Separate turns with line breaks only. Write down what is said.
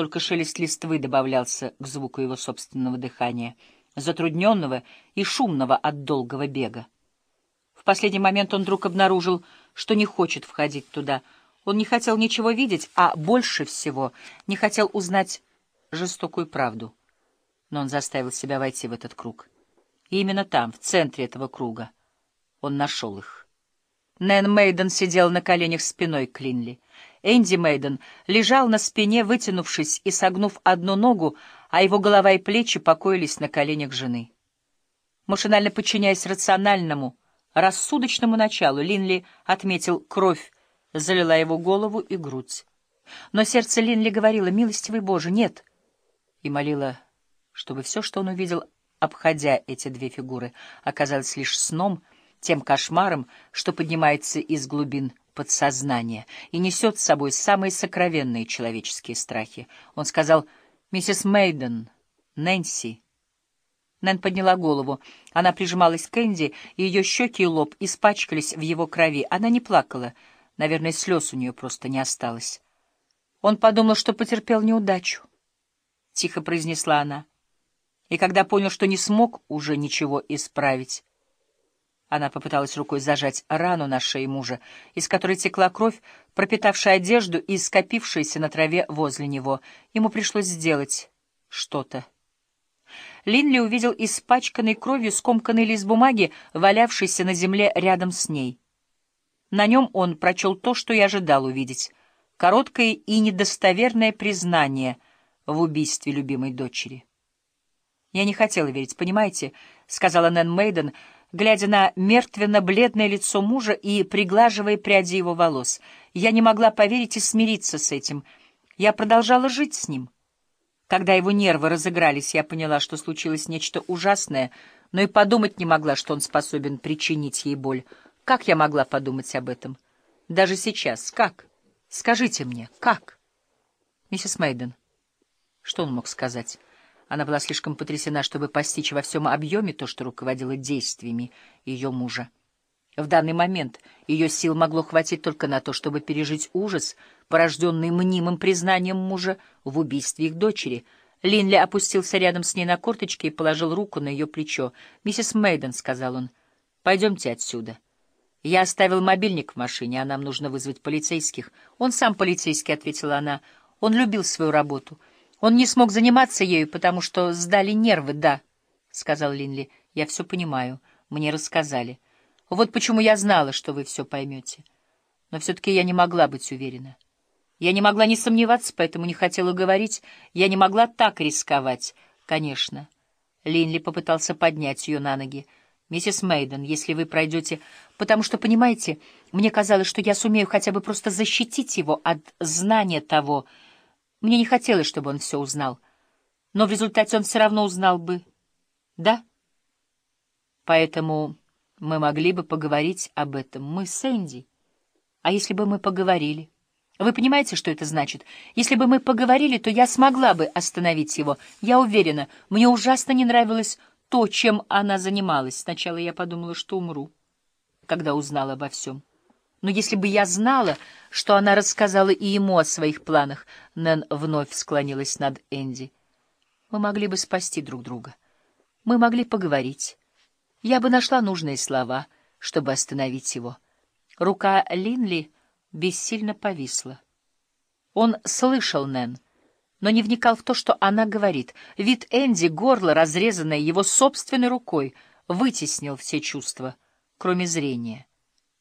Только шелест листвы добавлялся к звуку его собственного дыхания, затрудненного и шумного от долгого бега. В последний момент он вдруг обнаружил, что не хочет входить туда. Он не хотел ничего видеть, а больше всего не хотел узнать жестокую правду. Но он заставил себя войти в этот круг. И именно там, в центре этого круга, он нашел их. Нэн Мейден сидел на коленях спиной к Линли. Энди Мейден лежал на спине, вытянувшись и согнув одну ногу, а его голова и плечи покоились на коленях жены. Машинально подчиняясь рациональному, рассудочному началу, Линли отметил кровь, залила его голову и грудь. Но сердце Линли говорило «Милостивый Боже, нет!» и молило, чтобы все, что он увидел, обходя эти две фигуры, оказалось лишь сном, тем кошмаром, что поднимается из глубин подсознания и несет с собой самые сокровенные человеческие страхи. Он сказал «Миссис Мейден, Нэнси». Нэн подняла голову. Она прижималась к Энди, и ее щеки и лоб испачкались в его крови. Она не плакала. Наверное, слез у нее просто не осталось. Он подумал, что потерпел неудачу. — тихо произнесла она. И когда понял, что не смог уже ничего исправить, она попыталась рукой зажать рану на шее мужа, из которой текла кровь, пропитавшая одежду и скопившаяся на траве возле него. Ему пришлось сделать что-то. Линли увидел испачканный кровью скомканный лист бумаги, валявшийся на земле рядом с ней. На нем он прочел то, что и ожидал увидеть. Короткое и недостоверное признание в убийстве любимой дочери. «Я не хотела верить, понимаете?» — сказала Нэн Мейден, глядя на мертвенно-бледное лицо мужа и приглаживая пряди его волос. «Я не могла поверить и смириться с этим. Я продолжала жить с ним». Когда его нервы разыгрались, я поняла, что случилось нечто ужасное, но и подумать не могла, что он способен причинить ей боль. Как я могла подумать об этом? Даже сейчас. Как? Скажите мне, как? Миссис Мейден. Что он мог сказать? Она была слишком потрясена, чтобы постичь во всем объеме то, что руководило действиями ее мужа. В данный момент ее сил могло хватить только на то, чтобы пережить ужас, порожденный мнимым признанием мужа в убийстве их дочери. Линли опустился рядом с ней на корточки и положил руку на ее плечо. «Миссис Мейден», — сказал он, — «пойдемте отсюда». «Я оставил мобильник в машине, а нам нужно вызвать полицейских». «Он сам полицейский», — ответила она. «Он любил свою работу». Он не смог заниматься ею, потому что сдали нервы, да, — сказал Линли. Я все понимаю. Мне рассказали. Вот почему я знала, что вы все поймете. Но все-таки я не могла быть уверена. Я не могла не сомневаться, поэтому не хотела говорить. Я не могла так рисковать. Конечно. Линли попытался поднять ее на ноги. «Миссис Мейден, если вы пройдете... Потому что, понимаете, мне казалось, что я сумею хотя бы просто защитить его от знания того, мне не хотелось, чтобы он все узнал. Но в результате он все равно узнал бы. Да? Поэтому мы могли бы поговорить об этом. Мы с Энди. А если бы мы поговорили? Вы понимаете, что это значит? Если бы мы поговорили, то я смогла бы остановить его. Я уверена, мне ужасно не нравилось то, чем она занималась. Сначала я подумала, что умру, когда узнала обо всем. Но если бы я знала, что она рассказала и ему о своих планах, Нэн вновь склонилась над Энди. Мы могли бы спасти друг друга. Мы могли поговорить. Я бы нашла нужные слова, чтобы остановить его. Рука Линли бессильно повисла. Он слышал Нэн, но не вникал в то, что она говорит. Вид Энди, горло, разрезанное его собственной рукой, вытеснил все чувства, кроме зрения.